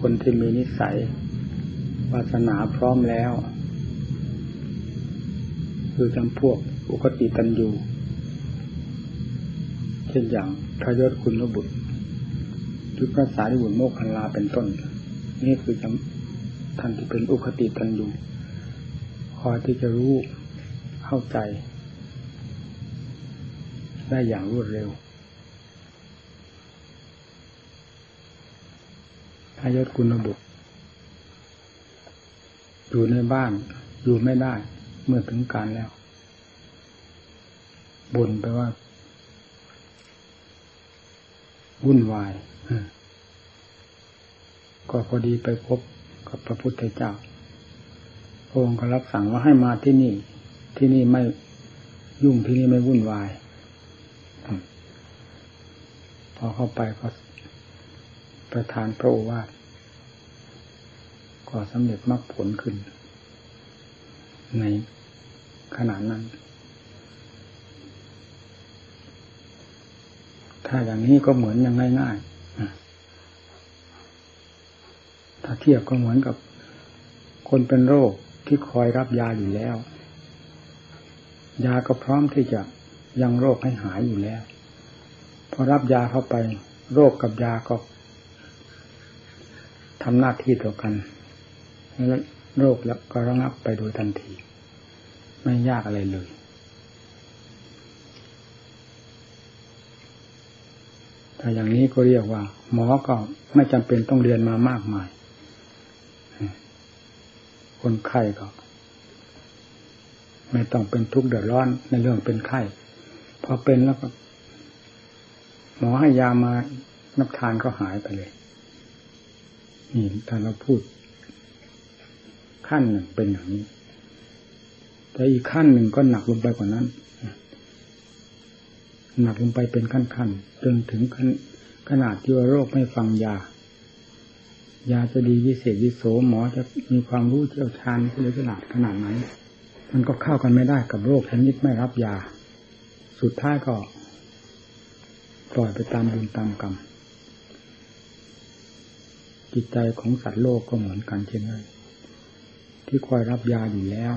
คนที่มีนิสัยวาสนาพร้อมแล้ว คือจำพวกอุคติตันยูเช่นอย่างพระยศคุณบุตรยุพระสารีบุตรโมกขันลาเป็นต้น นี่คือจำท่านที่เป็นอุคติตันยูคอยที่จะรู้เข้าใจ ได้อย่างรวดเร็ว พายศคุณบุตร อยู่ในบ้านอยู่ไม่ได้ เมื่อถึงการแล้วบ่นไปว่าวุ่นวายก็พอดีไปพบกับพระพุทธเจ้าพระองค์ก็รับสั่งว่าให้มาที่นี่ ที่นี่ไม่ยุ่งที่นี่ไม่วุ่นวาย พอเข้าไปก็ประทานพระโอวาท ก็สำเร็จมรรคผลขึ้น ในขณะนั้น ถ้าอย่างนี้ก็เหมือนอย่างง่ายๆ ถ้าเทียบก็เหมือนกับคนเป็นโรคที่คอยรับยาอยู่แล้ว ยาก็พร้อมที่จะยังโรคให้หายอยู่แล้ว พอรับยาเข้าไป โรคกับยาก็ทำหน้าที่ต่อกัน โรคแล้วก็ระงับไปโดยทันที ไม่ยากอะไรเลย แต่อย่างนี้ก็เรียกว่า หมอก็ไม่จำเป็นต้องเรียนมามากมาย คนไข้ก็ ไม่ต้องเป็นทุกข์เดือดร้อนในเรื่องเป็นไข้พอเป็นแล้วก็ หมอให้ยามานับทานก็หายไปเลยนี่ถ้าเราพูด ขั้นหนึ่งเป็นอย่างนี้ แต่อีกขั้นหนึ่งก็หนักลงไปกว่านั้น หนักลงไปเป็นขั้นขั้นจนถึงขนาดที่ว่าโรคไม่ฟังยา ยาจะดีวิเศษวิโสหมอจะมีความรู้เชี่ยวชาญเฉลียวฉลาดขนาดไหนมันก็เข้ากันไม่ได้กับโรคชนิดไม่รับยา สุดท้ายก็ปล่อยไปตามบุญตามกรรมจิตใจของสัตว์โลกก็เหมือนกันเช่นนั้น ที่คอยรับยาอยู่แล้ว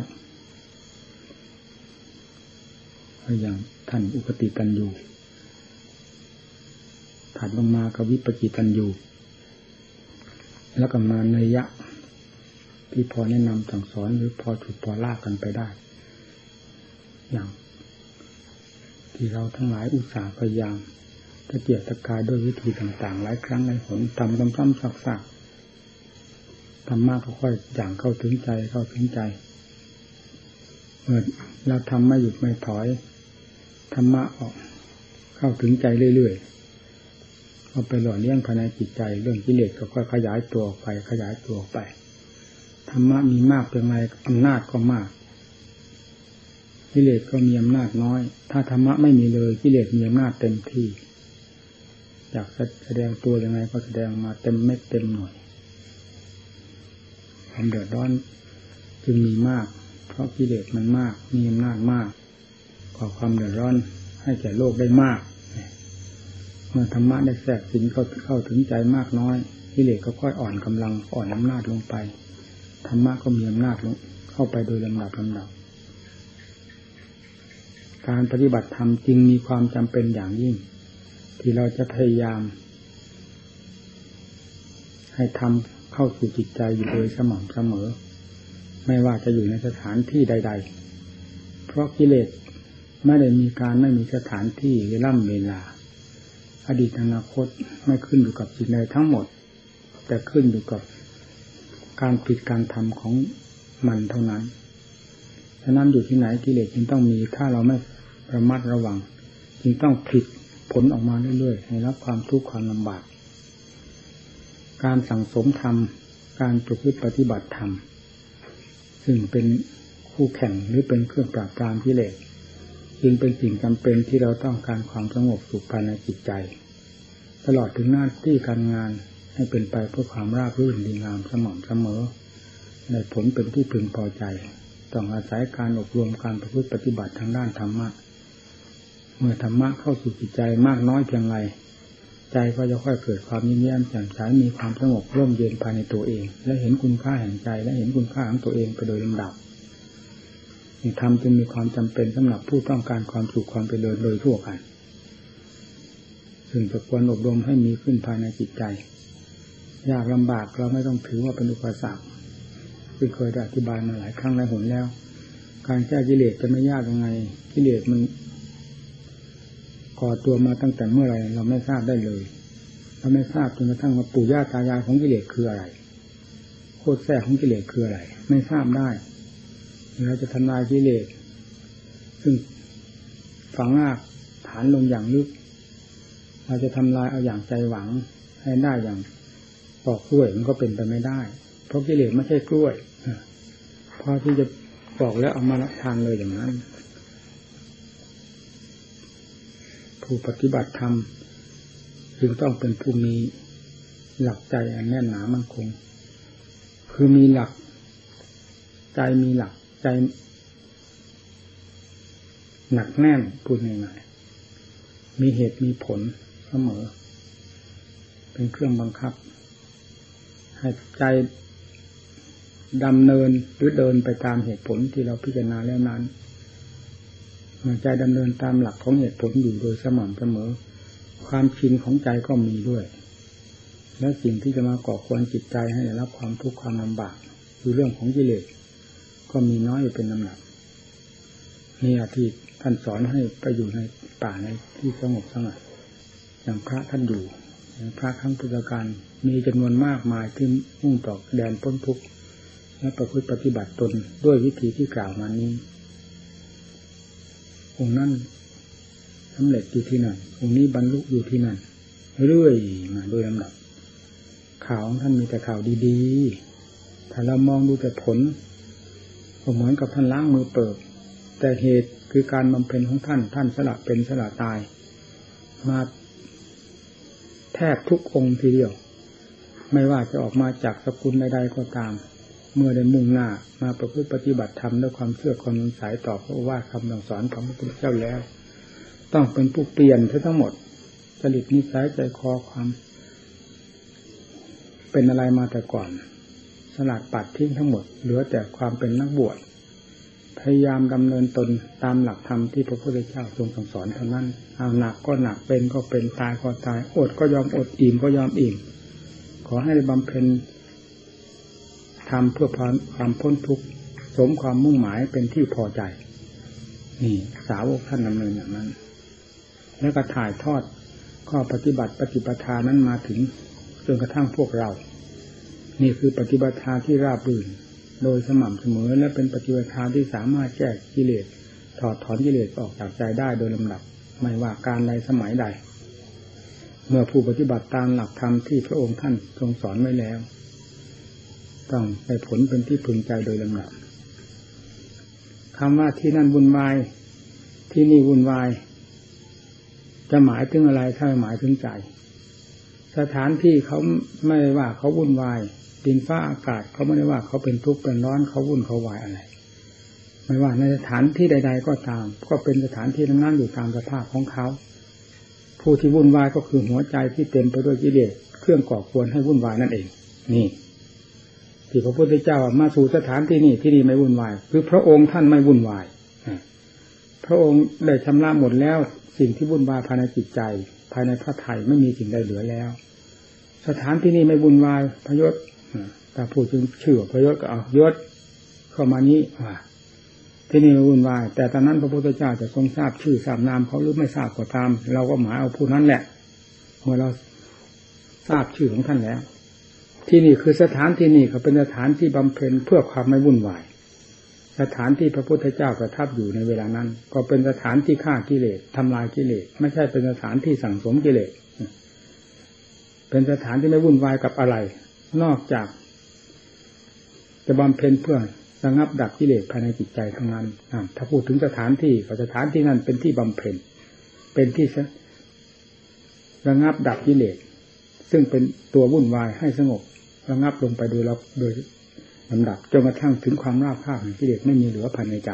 อย่างท่านอุปติตันยูถัดลงมากับวิปจิตันยูแล้วก็มาในยะ ที่พอแนะนำสั่งสอนหรือพอถูกพอลากกันไปได้ อย่าง ที่เราทั้งหลายอุตส่าห์พยายามตะเกียกตะกายด้วยวิธีต่างๆ หลายครั้งหลายหนทำซ้ำๆซักๆ ทำมากก็ค่อยอย่างเข้าถึงใจเข้าถึงใจเมื่อเราทำไม่หยุดไม่ถอยธรรมะออก เข้าถึงใจเรื่อยๆเอาไปหล่อเลี้ยงภายในจิตใจ เรื่องกิเลสก็ค่อยขยายตัวออกไป ขยายตัวออกไปธรรมะมีมากเป็นไรอำนาจก็มากกิเลสก็มีอำนาจน้อย ถ้าธรรมะไม่มีเลยกิเลสมีอำนาจเต็มที่อยากแสดงตัวยังไงก็แสดงมาเต็มเม็ดเต็มหน่วย ความเดือดร้อนจึงมีมาก เพราะกิเลสมันมาก มีอำนาจมากก่อความเดือดร้อนให้แก่โลกได้มาก เมื่อธรรมะได้แทรกสิงเข้าเข้าถึงใจมากน้อยกิเลสก็ค่อยอ่อนกำลังอ่อนอำนาจลงไปธรรมะก็มีอำนาจลงเข้าไปโดยลำดับลำดับ การปฏิบัติธรรมจริงมีความจำเป็นอย่างยิ่ง ที่เราจะพยายาม ให้ทำ เข้าสู่จิตใจอยู่โดยสม่ำเสมอ ไม่ว่าจะอยู่ในสถานที่ใด ๆ เพราะกิเลสไม่ได้มีการไม่มีสถานที่เวล่ำเวลา อดีตอนาคตไม่ขึ้นอยู่กับจิตใดทั้งหมด แต่ขึ้นอยู่กับการผิดการทำของมันเท่านั้นฉะนั้นอยู่ที่ไหนกิเลสจึงต้องมีถ้าเราไม่ระมัดระวัง จึงต้องผิดผลออกมาเรื่อยๆให้รับความทุกข์ความลำบาก การสั่งสมธรรม การประพฤติปฏิบัติธรรม ซึ่งเป็นคู่แข่งหรือเป็นเครื่องปราบปรามกิเลสจึงเป็นสิ่งจำเป็นที่เราต้องการความสงบสุขภายในจิตใจ ตลอดถึงหน้าที่การงานให้เป็นไปเพื่อความราบรื่นดีงามสม่ำเสมอในผลเป็นที่พึงพอใจ ต้องอาศัยการอบรมการประพฤติปฏิบัติทางด้านธรรมะ เมื่อธรรมะเข้าสู่จิตใจมากน้อยเพียงไร ใจก็จะค่อยเกิดความยิ้มแย้มแจ่มใสมีความสงบร่มเย็นภายในตัวเอง และเห็นคุณค่าแห่งใจ และเห็นคุณค่าของตัวเองไปโดยลำดับทำจึงมีความจำเป็นสำหรับผู้ต้องการความสุขความเจริญโดยทั่วกันซึ่งจะควรอบรมให้มีขึ้นภายในจิตใจยากลำบากเราไม่ต้องถือว่าเป็นอุปสรรคที่เคยได้อธิบายมาหลายครั้งหลายหนแล้ว การแก้กิเลสจะไม่ยากยังไงกิเลสมัน ก่อตัวมาตั้งแต่เมื่อไรเราไม่ทราบได้เลยเราไม่ทราบจนกระทั่งว่าปู่ย่าตายายของกิเลสคืออะไรโคตรแท้ของกิเลสคืออะไร ไม่ทราบได้เราจะทำลายกิเลสซึ่งฝังรากฐานลงอย่างลึก เราจะทำลายเอาอย่างใจหวังให้ได้อย่างปอกกล้วยมันก็เป็นไปไม่ได้ เพราะกิเลสไม่ใช่กล้วยพอที่จะปอกแล้วเอามาทานเลยอย่างนั้น ผู้ปฏิบัติธรรมจึงต้องเป็นผู้มีหลักใจอันแน่นหนามั่นคง คือมีหลัก ใจมีหลักใจ หนักแน่นพูดง่ายๆมีเหตุมีผลเสมอ เป็นเครื่องบังคับ ให้ใจดำเนินหรือเดินไปตามเหตุผลที่เราพิจารณาแล้วนั้น ใจดำเนินตามหลักของเหตุผลอยู่โดยสม่ำเสมอ ความชินของใจก็มีด้วย และสิ่งที่จะมาก่อควรจิตใจให้ได้รับความทุกข์ความลำบากคือเรื่องของกิเลสก็มีน้อยอยู่เป็นลำดับนี่อาทิตท่านสอนให้ไปอยู่ในป่าในที่สงบสงัดอย่างพระท่านอยู่อย่างพระครั้งพุทธการมีจำนวนมากมายที่มุ่งต่อแดนพ้นทุกข์และประพฤติปฏิบัติตนด้วยวิธีที่กล่าวมานี้ องค์นั้นสำเร็จอยู่ที่นั่นองค์นี้บรรลุอยู่ที่นั่นเรื่อยมาโดยลำดับ ข่าวของท่านมีแต่ข่าวดีๆ ถ้าเรามองดูแต่ผลก็เหมือนกับท่านล้างมือเปิด แต่เหตุคือการบำเพ็ญของท่านท่านสละเป็นสละตาย มาแทบทุกองค์ทีเดียว ไม่ว่าจะออกมาจากสกุลใดๆก็ตาม เมื่อได้มุ่งหน้ามาประพฤติปฏิบัติธรรมด้วยความเชื่อความสายต่อพระว่าคำสอนของพระพุทธเจ้าแล้ว ต้องเป็นผู้เปลี่ยนทั้งหมดจริตนิสัยใจคอความ เป็นอะไรมาแต่ก่อน สลัดปัดทิ้งทั้งหมด เหลือแต่ความเป็นนักบวชพยายามดำเนินตนตามหลักธรรมที่พระพุทธเจ้าทรงสั่งสอนเท่านั้นเอาหนักก็หนักเป็นก็เป็นตายก็ตายอดก็ยอมอดอิ่มก็ยอมอิ่มขอให้บำเพ็ญ ทำเพื่อความพ้นทุกข์สมความมุ่งหมายเป็นที่พอใจ นี่สาวกท่านดำเนินอย่างนั้น แล้วก็ถ่ายทอดข้อปฏิบัติปฏิปทานั้นมาถึงจนกระทั่งพวกเรา นี่คือปฏิบัติที่ราบรื่น โดยสม่ำเสมอและเป็นปฏิบัติที่สามารถแก้กิเลสถอดถอนกิเลสออกจากใจได้โดยลำดับ ไม่ว่าการใดสมัยใด เมื่อผู้ปฏิบัติตามหลักธรรมที่พระองค์ท่านทรงสอนไว้แล้ว ต้องได้ผลเป็นที่พึงใจโดยลำดับคำว่าที่นั่นวุ่นวาย ที่นี่วุ่นวาย จะหมายถึงอะไรถ้าหมายถึงใจ สถานที่เขาไม่ได้ว่าเขาวุ่นวายดินฟ้าอากาศเขาไม่ได้ว่าเขาเป็นทุกข์เป็นร้อนเขาวุ่นเขาวายอะไร ไม่ว่าในสถานที่ใด ๆ ก็ตาม ก็เป็นสถานที่นั้นอยู่ตามสภาพของเขา ผู้ที่วุ่นวายก็คือหัวใจที่เต็มไปด้วยกิเลสเครื่องก่อควรให้วุ่นวายนั่นเอง นี่ ที่พระพุทธเจ้ามาสู่สถานที่นี่ที่นี่ไม่วุ่นวาย คือพระองค์ท่านไม่วุ่นวายพระองค์ได้ชำระหมดแล้ว สิ่งที่วุ่นวายภายในจิตใจ ภายในพระไถ่ไม่มีสิ่งใดเหลือแล้ว สถานที่นี้ไม่วุ่นวายพยศแต่พูดถึงชื่อพยศก็เอายศเข้ามานี้ว่าที่นี่ไม่วุ่นวาย แต่ตอนนั้นพระพุทธเจ้าจะทรงทราบชื่อทราบนามเขาหรือไม่ทราบก็ตาม เราก็หมายเอาผู้นั้นแหละเมื่อเราทราบชื่อของท่านแล้ว ที่นี่คือสถานที่นี่เขาเป็นสถานที่บำเพ็ญเพื่อความไม่วุ่นวาย สถานที่พระพุทธเจ้าประทับอยู่ในเวลานั้น ก็เป็นสถานที่ฆ่ากิเลสทำลายกิเลสไม่ใช่เป็นสถานที่สั่งสมกิเลสเป็นสถานที่ไม่วุ่นวายกับอะไร นอกจาก จะบำเพ็ญเพื่อระงับดับกิเลสภายในจิตใจทั้งนั้นถ้าพูดถึงสถานที่ก็สถานที่นั้นเป็นที่บำเพ็ญเป็นที่ระงับดับกิเลส ซึ่งเป็นตัววุ่นวายให้สงบระงับลงไปโดยเราโดยลำดับจนกระทั่งถึงความราบคาบแห่งกิเลสไม่มีเหลือภายในใจ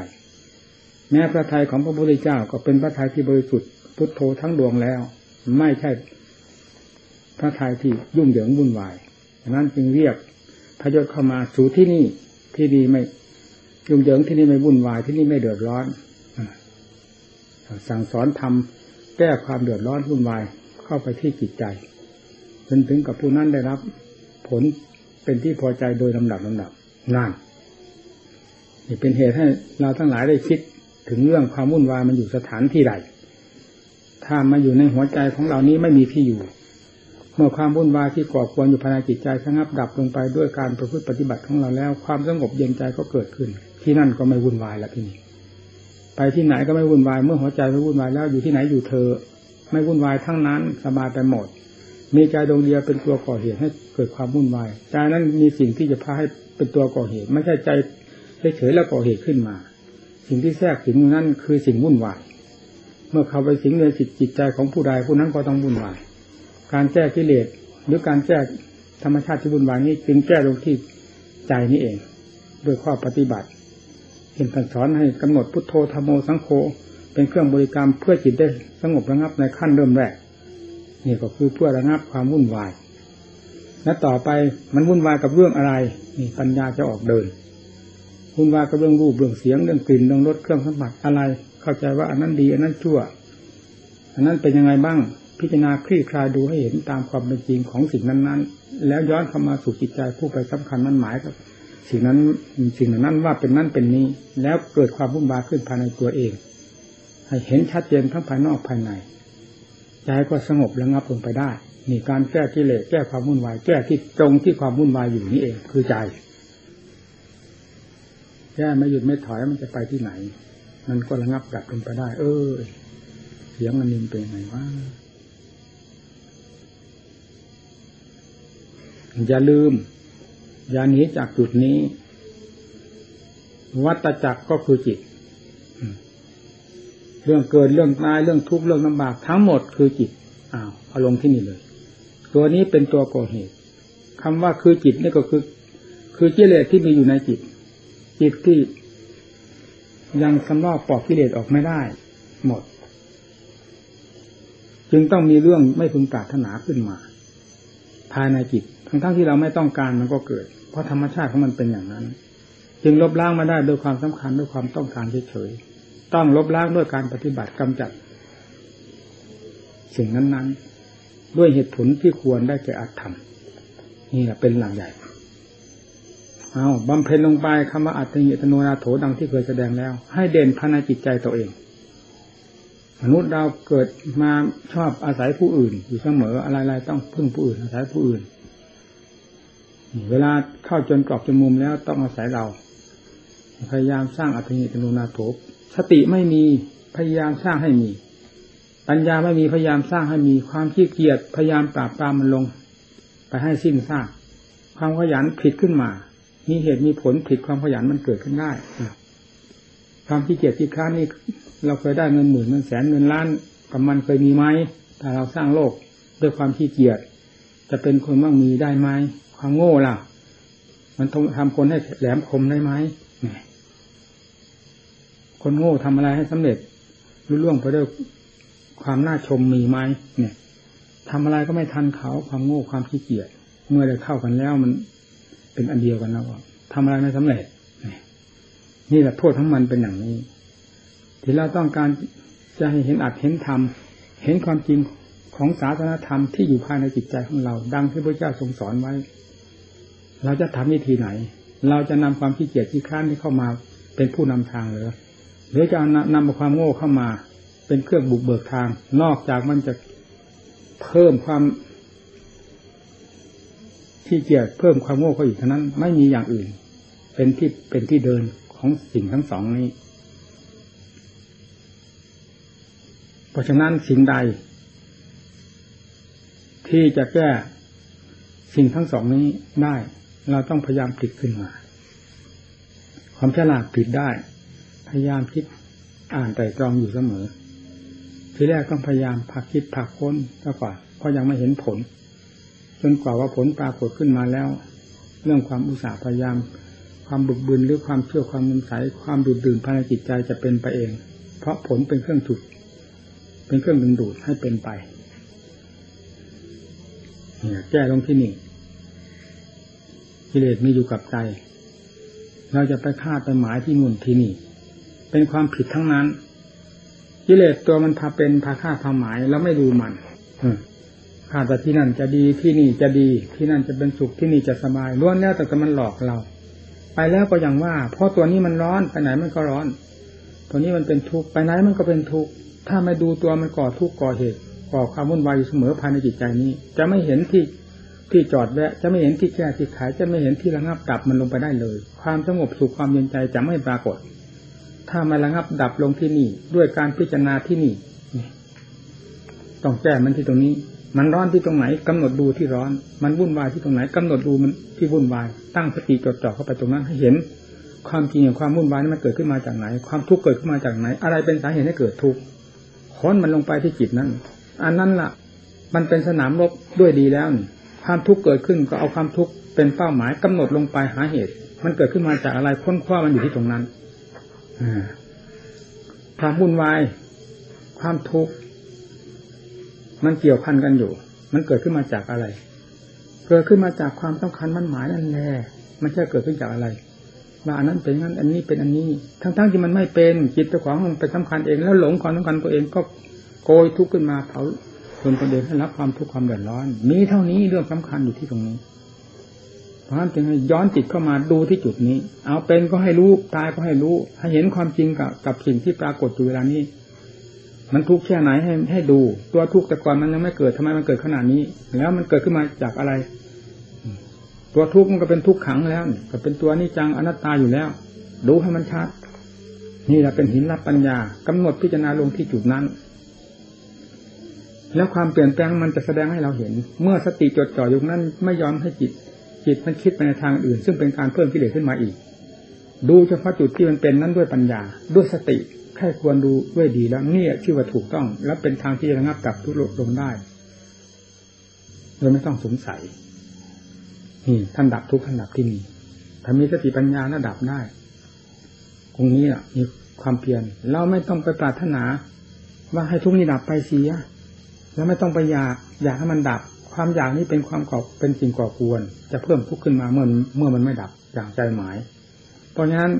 แม้พระทัยของพระพุทธเจ้าก็เป็นพระทัยที่บริสุทธิ์พุทโธทั้งดวงแล้ว ไม่ใช่พระทัยที่ยุ่งเหยิงวุ่นวายดังนั้นจึงเรียกพยศเข้ามาสู่ที่นี่ที่นี่ไม่ยุ่งเหยิงที่นี่ไม่วุ่นวายที่นี่ไม่เดือดร้อนสั่งสอนทำแก้ความเดือดร้อนวุ่นวายเข้าไปที่จิตใจ จนถึงกับผู้นั้นได้รับ ผลเป็นที่พอใจโดยลำดับลำดับนั่นนี่เป็นเหตุให้เราทั้งหลายได้คิดถึงเรื่องความวุ่นวายมันอยู่สถานที่ใดถ้ามาอยู่ในหัวใจของเรานี้ไม่มีที่อยู่ เมื่อความวุ่นวายที่ก่อควรอยู่ภายในจิตใจสงับดับลงไปด้วยการประพฤติปฏิบัติของเราแล้ว ความสงบเย็นใจก็เกิดขึ้น ที่นั่นก็ไม่วุ่นวายแล้วที่นี่ไปที่ไหนก็ไม่วุ่นวายเมื่อหัวใจไม่วุ่นวายแล้วอยู่ที่ไหนอยู่เธอ ไม่วุ่นวายทั้งนั้นสบายไปหมด มีใจดวงเดียวเป็นตัวก่อเหตุให้เกิดความวุ่นวายใจนั้นมีสิ่งที่จะพาให้เป็นตัวก่อเหตุ ไม่ใช่ใจเฉยๆแล้วก่อเหตุขึ้นมา สิ่งที่แทรกสิงนั้นคือสิ่งวุ่นวายเมื่อเข้าไปสิงในจิตจิตใจของผู้ใดผู้นั้นก็ต้องวุ่นวาย การแก้กิเลสหรือการแก้ธรรมชาติที่วุ่นวายนี้จึงแก้ลงที่ใจนี้เองด้วยข้อปฏิบัติเห็นการสอนให้กำหนดพุทโธธรรมโมสังโฆเป็นเครื่องบริกรรมเพื่อจิตได้สงบระงับในขั้นเริ่มแรก นี่ก็คือเพื่อระงับความวุ่นวาย และต่อไปมันวุ่นวายกับเรื่องอะไรนี่ปัญญาจะออกเดินวุ่นวายกับเรื่องรูปเรื่องเสียงเรื่องกลิ่นเรื่องรสเครื่องสัมผัสอะไร เข้าใจว่าอันนั้นดีอันนั้นชั่ว อันนั้นเป็นยังไงบ้างพิจารณาคลี่คลายดูให้เห็นตามความเป็นจริงของสิ่งนั้นๆ แล้วย้อนเข้ามาสู่จิตใจผู้ไปสำคัญนั้นหมายกับสิ่งนั้นสิ่งนั้นว่าเป็นนั่นเป็นนี้ แล้วเกิดความวุ่นวายขึ้นภายในตัวเอง ให้เห็นชัดเจนทั้งภายนอกภายใน ใจก็สงบระงับลงไปได้นี่การแก้กิเลสแก้ความวุ่นวาย แก้ที่ตรงที่ความวุ่นวายอยู่นี่เองคือใจแก้ไม่หยุดไม่ถอยมันจะไปที่ไหน มันก็ระงับดับลงไปได้ เออเสียงมันนินเป็นไงวะอย่าลืม อย่าหนีจากจุดนี้ วัตจักรก็คือจิต รื่องเกิดเรื่องตายเรื่องทุกข์เรื่องลำบากทั้งหมดคือจิตอ้าวเอาลงที่นี่เลย ตัวนี้เป็นตัวก่อเหตุคำว่าคือจิตนี่ก็คือ คือกิเลสที่มีอยู่ในจิต จิตที่ยังสำลอกปอกกิเลสออกไม่ได้ หมด จึงต้องมีเรื่องไม่พึงปรารถนาขึ้นมา ภายในจิตทั้งๆทที่เราไม่ต้องการมันก็เกิด เพราะธรรมชาติของมันเป็นอย่างนั้น จึงลบล้างมาได้โดยความสำคัญด้วยความต้องการเฉยๆ ต้องลบล้างด้วยการปฏิบัติกำจัด สิ่งนั้น ๆ ด้วยเหตุผลที่ควรได้แก่อัตธรรมนี่แหละเป็นหลังใหญ่ เอาบำเพ็ญลงไปคำว่าอัตติตโนนาโถดังที่เคยแสดงแล้ว ให้เด่นภายในจิตใจตัวเอง มนุษย์เราเกิดมาชอบอาศัยผู้อื่น อยู่เสมออะไรๆต้องพึ่งผู้อื่น อาศัยผู้อื่น เวลาเข้าจนกรอบจนมุมแล้วต้องอาศัยเรา พยายามสร้างอัตติตโนนาโถ สติไม่มีพยายามสร้างให้มี ปัญญาไม่มีพยายามสร้างให้มี ความขี้เกียจพยายามปราบปรามมันลง ไปให้สิ้นซากความขยันผิดขึ้นมา มีเหตุมีผลผิดความขยันมันเกิดขึ้นได้ความขี้เกียจที่ค้านี่เราเคยได้เงินหมื่นเงินแสนเงินล้านกับมันเคยมีไหมแต่เราสร้างโลกด้วยความขี้เกียจจะเป็นคนมั่งมีได้ไหมความโง่ล่ะ มันทำคนให้แหลมคมได้ไหม คนโง่ทำอะไรให้สำเร็จรุ่ล่วงไปด้วยความน่าชมมีไหมเนี่ยทำอะไรก็ไม่ทันเขาความโง่ความขี้เกียจเมื่อได้เข้ากันแล้วมันเป็นอันเดียวกันแล้วทำอะไรไม่สำเร็จนี่แหละโทษทั้งมันเป็นอย่างนี้ ที่เราต้องการจะให้เห็นอัดเห็นธรรมเห็นความจริงของศาสนธรรมที่อยู่ภายในจิตใจของเรา ดังที่พระเจ้าทรงสอนไว้ เราจะทำวิธีไหน เราจะนำความขี้เกียจที่ค้านนี้เข้ามาเป็นผู้นำทางหรือ หรือจะนำความโง่เข้ามา เป็นเครื่องบุกเบิกทาง นอกจากมันจะเพิ่มความที่เกียจเพิ่มความโง่เข้าอีกเท่านั้น ไม่มีอย่างอื่น เป็นที่เป็นที่เดินของสิ่งทั้งสองนี้ เพราะฉะนั้นสิ่งใด ที่จะแก้สิ่งทั้งสองนี้ได้ เราต้องพยายามผลิตขึ้นมา ความฉลาดผลิตได้ พยายามคิดอ่านแต่ตรองอยู่เสมอ ทีแรกต้องพยายามผักคิดผักค้นซะก่อนเพราะยังไม่เห็นผล จนกว่าว่าผลปรากฏขึ้นมาแล้ว เรื่องความอุตสาห์พยายาม ความบึกบึนหรือความเชื่อความมันใสความดูดดื่มภายในจิตใจจะเป็นไปเอง เพราะผลเป็นเครื่องถูกเป็นเครื่องดึงดูดให้เป็นไปเนี่ยแก้ลงที่นี่กิเลสมีอยู่กับใจ เราจะไปคาดไปหมายที่นู่นที่นี่ เป็นความผิดทั้งนั้นกิเลสตัวมันพาเป็นพาคาพาหมายแล้วไม่ดูมันคาดว่าที่นั่นจะดีที่นี่จะดี ที่นั่นจะเป็นสุขที่นี่จะสบายล้วนแล้วแต่มันหลอกเรา ไปแล้วก็อย่างว่า เพราะตัวนี้มันร้อนไปไหนมันก็ร้อน ตัวนี้มันเป็นทุกข์ไปไหนมันก็เป็นทุกข์ถ้าไม่ดูตัวมันก่อทุกข์ก่อเหตุก่อความวุ่นวายอยู่เสมอภายในจิตใจนี้ จะไม่เห็นที่ที่จอดแวะจะไม่เห็นที่แก้ที่ขายจะไม่เห็นที่ระงับดับมันลงไปได้เลย ความสงบสุขความเย็นใจจะไม่ปรากฏ ถ้ามาระงับดับลงที่นี่ ด้วยการพิจารณาที่นี่ต้องแก้มันที่ตรงนี้ มันร้อนที่ตรงไหนกำหนดดูที่ร้อน มันวุ่นวายที่ตรงไหนกำหนดดูมันที่วุ่นวาย ตั้งสติจดจ่อเข้าไปตรงนั้นให้เห็น ความจริงของความวุ่นวายนั้นมันเกิดขึ้นมาจากไหน ความทุกข์เกิดขึ้นมาจากไหน อะไรเป็นสาเหตุให้เกิดทุกข์ค้นมันลงไปที่จิตนั้น อันนั้นล่ะ มันเป็นสนามรบด้วยดีแล้วนี่ความทุกข์เกิดขึ้นก็เอาความทุกข์เป็นเป้าหมายกำหนดลงไปหาเหตุ มันเกิดขึ้นมาจากอะไรค้นคว้ามันอยู่ที่ตรงนั้น ความวุ่นวาย ความทุกข์มันเกี่ยวพันกันอยู่ มันเกิดขึ้นมาจากอะไร เกิดขึ้นมาจากความต้องการมั่นหมายนั่นแหละมันจะเกิดขึ้นจากอะไรว่าอันนั้นเป็นงั้นอันนี้เป็นอันนี้ ทั้งๆที่มันไม่เป็นจิตเจ้าของมันเป็นสำคัญเอง แล้วหลงความสำคัญตัวเองก็โกยทุกข์ขึ้นมาเผาจนตัวเองให้รับความทุกข์ความเดือดร้อน มีเท่านี้เรื่องสำคัญอยู่ที่ตรงนี้ เพราะฉะนั้นจึงให้ย้อนจิตเข้ามาดูที่จุดนี้ เอาเป็นก็ให้รู้ตายก็ให้รู้ ให้เห็นความจริงกับกับสิ่งที่ปรากฏอยู่เวลานี้ มันทุกข์แค่ไหนให้ให้ดู ตัวทุกข์แต่ก่อนมันยังไม่เกิดทำไมมันเกิดขนาดนี้ แล้วมันเกิดขึ้นมาจากอะไร ตัวทุกข์มันก็เป็นทุกข์ขังแล้ว ก็เป็นตัวนิจังอนัตตาอยู่แล้วดูให้มันชัดนี่แหละเป็นหินรับปัญญากำหนดพิจารณาลงที่จุดนั้น แล้วความเปลี่ยนแปลงมันจะแสดงให้เราเห็น เมื่อสติจดจ่ออยู่นั้นไม่ยอมให้จิต จิตมันคิดไปในทางอื่น ซึ่งเป็นการเพิ่มกิเลสขึ้นมาอีก ดูเฉพาะจุดที่มันเป็นนั้นด้วยปัญญา ด้วยสติแค่ควรดูด้วยดีแล้วเนี่ยชื่อว่าถูกต้อง และเป็นทางที่จะระงับกับทุลลงได้โดยไม่ต้องสงสัยนี่ท่านดับทุกท่านดับที่นี่ถ้ามีสติปัญญาน่าดับได้ตรงนี้มีความเพียรเราไม่ต้องไปปรารถนา ว่าให้ทุกนี้ดับไปเสียแล้วไม่ต้องไปอยากอยากให้มันดับ ความอยากนี้เป็นความก่อเป็นสิ่งก่อกวนจะเพิ่มทุกข์ขึ้นมาเมื่อเมื่อมันไม่ดับอย่างใจหมาย เพราะฉะนั้น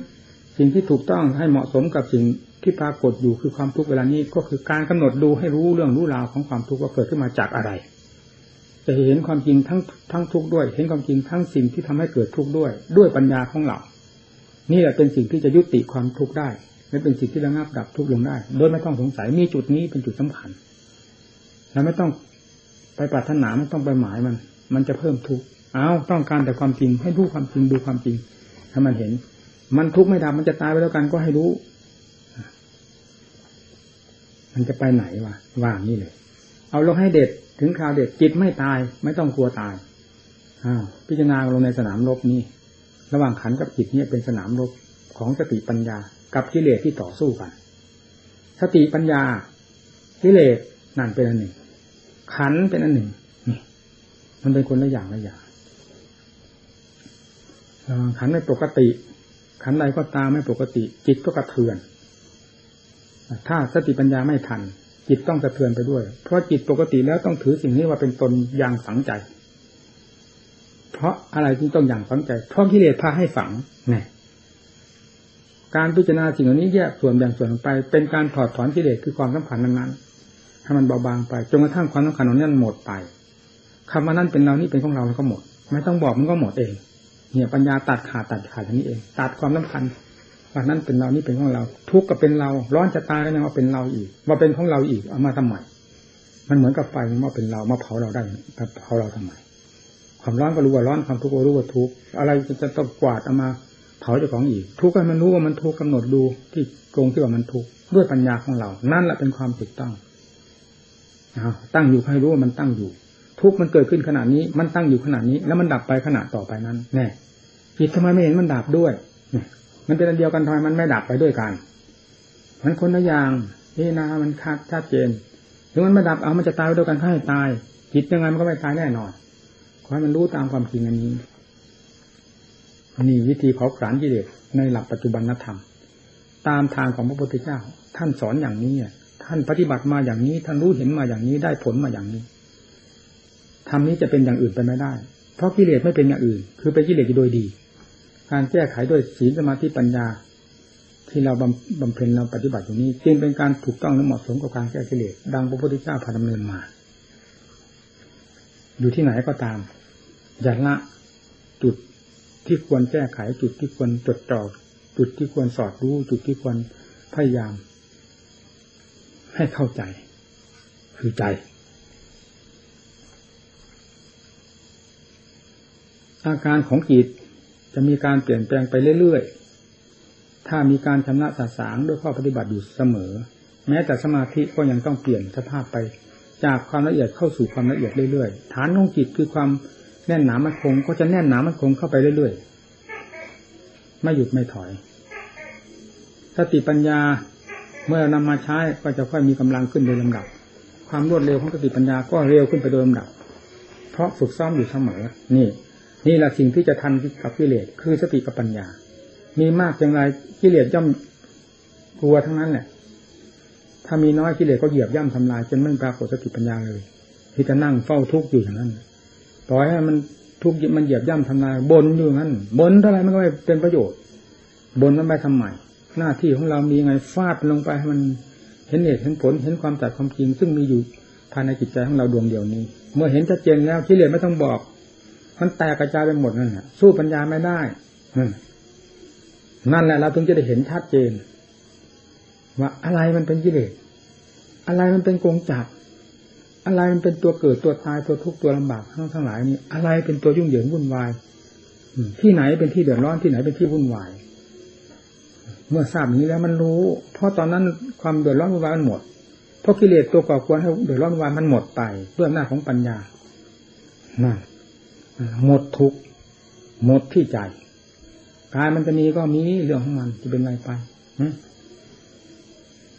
สิ่งที่ถูกต้องให้เหมาะสมกับสิ่งที่ปรากฏอยู่คือความทุกข์เวลานี้ก็คือการกำหนดดูให้รู้เรื่องรู้ราวของความทุกข์ว่าเกิดขึ้นมาจากอะไร จะเห็นความจริงทั้งทั้งทุกข์ด้วย เห็นความจริงทั้งสิ่งที่ทำให้เกิดทุกข์ด้วย ด้วยปัญญาของเรา นี่แหละเป็นสิ่งที่จะยุติความทุกข์ได้และเป็นสิ่งที่ระงับดับทุกข์ลงได้ โดยไม่ต้องสงสัยมีจุดนี้เป็นจุดสำคัญเราไม่ต้อง ไปปรารถนาไม่ต้องไปหมายมัน มันจะเพิ่มทุกข์เอาต้องการแต่ความจริง ให้รู้ความจริงดูความจริงให้มันเห็น มันทุกข์ไม่ดับมันจะตายไปแล้วกันก็ให้รู้ มันจะไปไหนวะว่างนี่เลย เอาลงให้เด็ดถึงคราวเด็ดจิตไม่ตาย ไม่ต้องกลัวตายอ้าวพิจารณาลงในสนามรบนี้ระหว่างขันกับจิตเนี่ยเป็นสนามรบของสติปัญญา กับกิเลสที่ต่อสู้กัน สติปัญญากิเลสนั่นเป็นอันหนึ่ง ขันเป็นอันหนึ่งนี่มันเป็นคนละอย่างละอย่างขันไม่ปกติ ขันใดก็ตามไม่ปกติ จิตก็กระเทือน ถ้าสติปัญญาไม่ทัน จิตต้องกระเทือนไปด้วย เพราะจิตปกติแล้วต้องถือสิ่งนี้ว่าเป็นตนอย่างฝังใจ เพราะอะไรที่ต้องอย่างฝังใจ เพราะกิเลสพาให้ฝังนี่การพิจารณาสิ่งเหล่านี้แยกส่วนแบ่งส่วนไป เป็นการถอดถอนกิเลสคือความสัมพันธ์นั้น ให้มันเบาบางไปจนกระทั่งความสำคัญของนั้นหมดไปคำว่านั้นเป็นเรานี่เป็นของเราแล้วก็หมด ไม่ต้องบอกมันก็หมดเอง เนี่ยปัญญาตัดขาดตัดขาดอย่างนี้เอง ตัดความสำคัญว่านั้นเป็นเรานี่เป็นของเรา ทุกข์ก็เป็นเรา ร้อนจะตายก็ยังมาเป็นเราอีกมาเป็นของเราอีกเอามาทำไมมันเหมือนกับไฟมาเป็นเรามาเผาเราได้เผาเราทำไมความร้อนก็รู้ว่าร้อนความทุกข์ก็รู้ว่าทุกข์อะไรจะต้องกวาดเอามาเผาเจ้าของอีก ทุกข์ให้มันรู้ว่ามันทุกข์กำหนดดูที่ตรงที่ว่ามันทุกข์ด้วยปัญญาของเรา นั่นแหละเป็นความถูกต้อง ตั้งอยู่ให้รู้ว่ามันตั้งอยู่ ทุกมันเกิดขึ้นขนาดนี้ มันตั้งอยู่ขนาดนี้ แล้วมันดับไปขนาดต่อไปนั้น แน่จิตทำไมไม่เห็นมันดับด้วยมันเป็นอันเดียวกันทำไมมันไม่ดับไปด้วยกัน มันคนละอย่างนี่นะมันคาดชัดเจนถึงมันไม่ดับเอามันจะตายด้วยกันให้ตาย จิตยังไงมันก็ไม่ตายแน่นอนขอให้มันรู้ตามความจริงอันนี้นี่วิธีเผาผลาญกิเลสในหลักปัจจุบันธรรม ตามทางของพระพุทธเจ้า ท่านสอนอย่างนี้ ท่านปฏิบัติมาอย่างนี้ ท่านรู้เห็นมาอย่างนี้ได้ผลมาอย่างนี้ธรรมนี้จะเป็นอย่างอื่นไปไม่ได้ เพราะกิเลสไม่เป็นอย่างอื่น คือเป็นกิเลสโดยดี การแก้ไขด้วยศีลสมาธิปัญญา ที่เราบำเพ็ญเราปฏิบัติอย่างนี้จึงเป็นการถูกต้องและเหมาะสมกับการแก้กิเลสดังพระพุทธเจ้าพาดำเนินมา อยู่ที่ไหนก็ตามอย่าละจุดที่ควรแก้ไขจุดที่ควรจดจ่อจุดที่ควรสอดรู้จุดที่ควรพยายาม ให้เข้าใจ คือใจ อาการของจิตจะมีการเปลี่ยนแปลงไปเรื่อยๆ ถ้ามีการชำระสาสางด้วยข้อปฏิบัติอยู่เสมอ แม้แต่สมาธิก็ยังต้องเปลี่ยนสภาพไป จากความละเอียดเข้าสู่ความละเอียดเรื่อยๆ ฐานของจิตคือความแน่นหนามันคง ก็จะแน่นหนามันคงเข้าไปเรื่อยๆ ไม่หยุดไม่ถอย สติปัญญา เมื่อนำมาใช้ก็จะค่อยมีกำลังขึ้นโดยลำดับ ความรวดเร็วของสติปัญญาก็เร็วขึ้นไปโดยลำดับ เพราะฝึกซ้อมอยู่เสมอ นี่ นี่แหละสิ่งที่จะทันกับกิเลสคือสติกับปัญญา มีมากอย่างไรกิเลสย่อมกลัวทั้งนั้นแหละ ถ้ามีน้อยกิเลสก็เหยียบย่ำทำลายจนไม่ปรากฏสติปัญญาเลยที่จะนั่งเฝ้าทุกข์อยู่อย่างนั้นปล่อยให้มันทุกข์มันเหยียบย่ำทำลายบนอยู่งั้นบนเท่าไรมันก็ไม่เป็นประโยชน์บนมันไปทำไม หน้าที่ของเรามีไงฟาดลงไปให้มันเห็นเหตุเห็นผลเห็นความจัดความจริง ซึ่งมีอยู่ภายในจิตใจของเราดวงเดียวนี้ เมื่อเห็นชัดเจนแล้วที่เหลือไม่ต้องบอก มันแตกกระจายไปหมดนั่นแหะสู้ปัญญาไม่ได้นั่นแหละเราถึงจะได้เห็นชัดเจน ว่าอะไรมันเป็นกิเลสอะไรมันเป็นกงจักรอะไรมันเป็นตัวเกิดตัวตายตัวทุกข์ตัวลำบากทั้งทั้งหลายนี่อะไรเป็นตัวยุ่งเหยิงวุ่นวายที่ไหนเป็นที่เดือดร้อนที่ไหนเป็นที่วุ่นวาย เมื่อทราบอย่างนี้แล้วมันรู้ เพราะตอนนั้นความเดือดร้อนวุ่นวายมันหมด เพราะกิเลสตัวก่อควรให้เดือดร้อนวุ่นวายมันหมดไปด้วยอำนาจของปัญญานั่นหมดทุกหมดที่ใจกายมันจะมีก็มีเรื่องของมันจะเป็นไรไป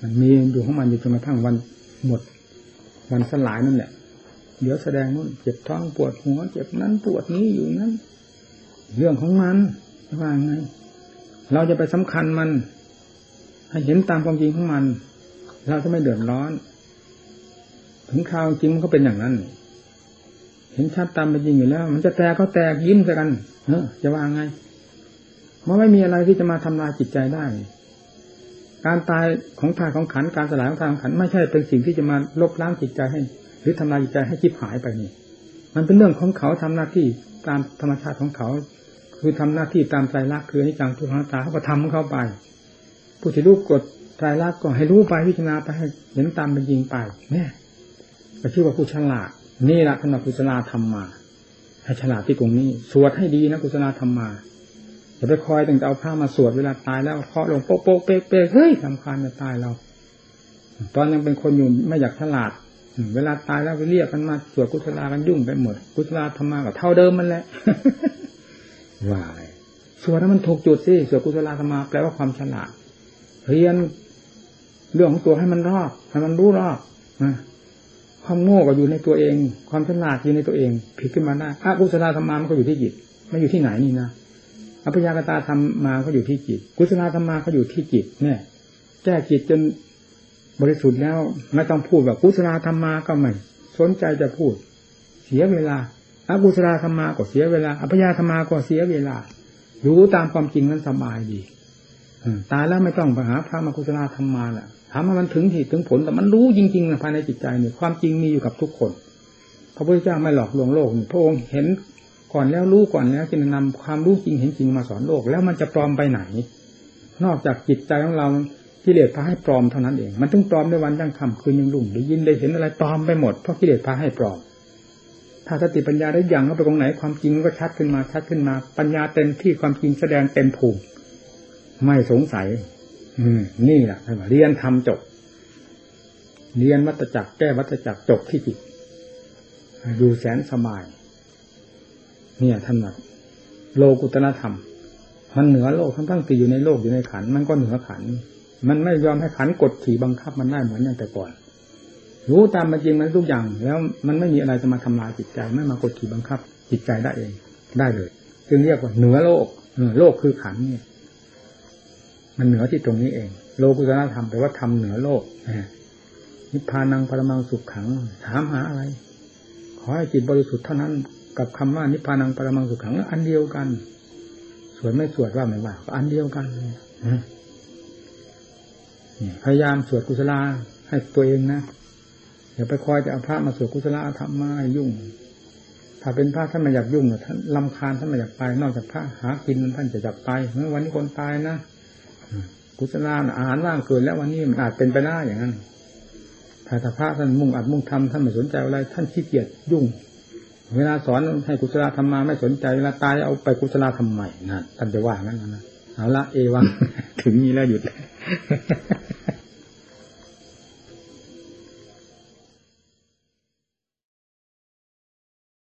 มันมีอยู่ของมันอยู่จนกระทั่งวันหมด วันสลายนั่นแหละเดี๋ยวแสดงนู่นเจ็บท้องปวดหัวเจ็บนั้นปวดนี้อยู่นั้น เรื่องของมันว่าไง เราจะไปสำคัญมัน ให้เห็นตามความจริงของมัน เราจะไม่เดือดร้อน ถึงคราวจริงมันก็เป็นอย่างนั้น เห็นชัดตามเป็นจริงอยู่แล้ว มันจะแตกก็แตกยิ้มกันเออจะว่าไงมันไม่มีอะไรที่จะมาทำลายจิตใจได้ การตายของธาตุของขันการสลายของธาตุของขันไม่ใช่เป็นสิ่งที่จะมาลบล้างจิตใจให้ หรือทำลายจิตใจให้จิบหายไปนี่ มันเป็นเรื่องของเขาทำหน้าที่ตามธรรมชาติของเขา คือทำหน้าที่ตามใจรักคือนิจังทุกขังตาเขาก็ทำเข้าไป ผู้ที่รู้กฎใจรักก็ให้รู้ไปพิจารณาไปให้เห็นตามเป็นจริงไปเนี่ยก็ชื่อว่าผู้ฉลาดนี่แหละขณะกุศลธรรมมา ให้ฉลาดที่ตรงนี้ สวดให้ดีนะกุศลธรรมมาอย่าไปคอยตั้งแต่เอาผ้ามาสวดเวลาตายแล้วเคาะลงโป๊กโป๊กเป๊กเป๊กเฮ้ยทำคานจะตายเรา ตอนยังเป็นคนอยู่ไม่อยากฉลาดเวลาตายแล้วไปเรียกกันมาสวดกุศลากันยุ่งไปหมด กุศลาธรรมากับเท่าเดิมมันแหละ วายสวดนั้นมันถูกจุดสิสวดกุศลธรรมาแปลว่าความฉลาดเรียนเรื่องของตัวให้มันรอบให้มันรู้รอบความโง่ก็อยู่ในตัวเอง ความฉลาดอยู่ในตัวเอง ผิดขึ้นมาได้อากุศลธรรมามันก็อยู่ที่จิตไม่อยู่ที่ไหนนี่นะอภิญญากตาธรรมมาก็อยู่ที่จิต กุศลธรรมมาก็อยู่ที่จิต เนี่ย แก้จิตจนบริสุทธิ์แล้วไม่ต้องพูดแบบกุศลธรรมมาก็ไม่สนใจจะพูด เสียเวลา อกุศลธรรมาก็เสียเวลาอภิญาธรรมาก็เสียเวลารู้ตามความจริงนั้นสบายดีตายแล้วไม่ต้องไปหาพระมากุศลธรรมาแหละถามว่ามันถึงเหตุถึงผลแต่มันรู้จริงๆนะภายในจิตใจเนี่ยความจริงมีอยู่กับทุกคน พระพุทธเจ้าไม่หลอกลวงโลกพระองค์เห็นก่อนแล้วรู้ก่อนแล้วจึงนำความรู้จริงเห็นจริงมาสอนโลก แล้วมันจะปลอมไปไหน นอกจากจิตใจของเรากิเลสพาให้ปลอมเท่านั้นเอง มันต้องปลอมในวันยังคำคืนยังรุ่งได้ยินได้เห็นอะไรปลอมไปหมดเพราะกิเลสพาให้ปลอม ถ้าสติปัญญาได้ยังเข้าไปตรงไหนความจริงก็ชัดขึ้นมาชัดขึ้นมา ปัญญาเต็มที่ความจริงแสดงเต็มภูมิไม่สงสัย อืม นี่แหละเรียนทำจบ เรียนวัตจักรแก้วัตจักรจบที่จิตดูแสนสบาย เนี่ยท่านว่าโลกุตนธรรม มันเหนือโลกทั้งทั้งตีอยู่ในโลกอยู่ในขัน มันก็เหนือขัน มันไม่ยอมให้ขันกดขี่บังคับมันได้เหมือนอย่างแต่ก่อน รู้ตามมันจริงมันทุกอย่าง แล้วมันไม่มีอะไรจะมาทำลายจิตใจ ไม่มากดขี่บังคับ จิตใจได้เอง ได้เลย จึงเรียกว่าเหนือโลกโลกคือขันเนี่ย มันเหนือที่ตรงนี้เอง โลกุตนธรรมแปลว่าทำเหนือโลกนิพพานังปรมังสุขขัง ถามหาอะไร ขอให้จิตบริสุทธิ์เท่านั้น กับคำว่านิพพานังปรมังสุขังอันเดียวกัน สวดไม่สวดว่าไม่ว่าอันเดียวกันพยายามสวดกุศลาให้ตัวเองนะ อย่าไปคอยจะเอาพระมาสวดกุศลธรรมมายุ่ง ถ้าเป็นพระท่านไม่อยากยุ่งเนี่ยท่านลำคาญท่านไม่อยากไป นอกจากพระหากินท่านจะจับไปเมื่อวันนี้คนตายนะกุศลาอาหารว่างเกินแล้ววันนี้มันอาจเป็นไปได้อย่างนั้นถ้าพระท่านมุ่งอัดมุ่งทำท่านไม่สนใจอะไร ท่านขี้เกียจยุ่ง เวลาสอนให้กุศลธรรมมาไม่สนใจเวลาตายเอาไปกุศลธรรมใหม่นะท่านจะว่างั้นนะเอาละเอวังถึงนี้แล้วหยุด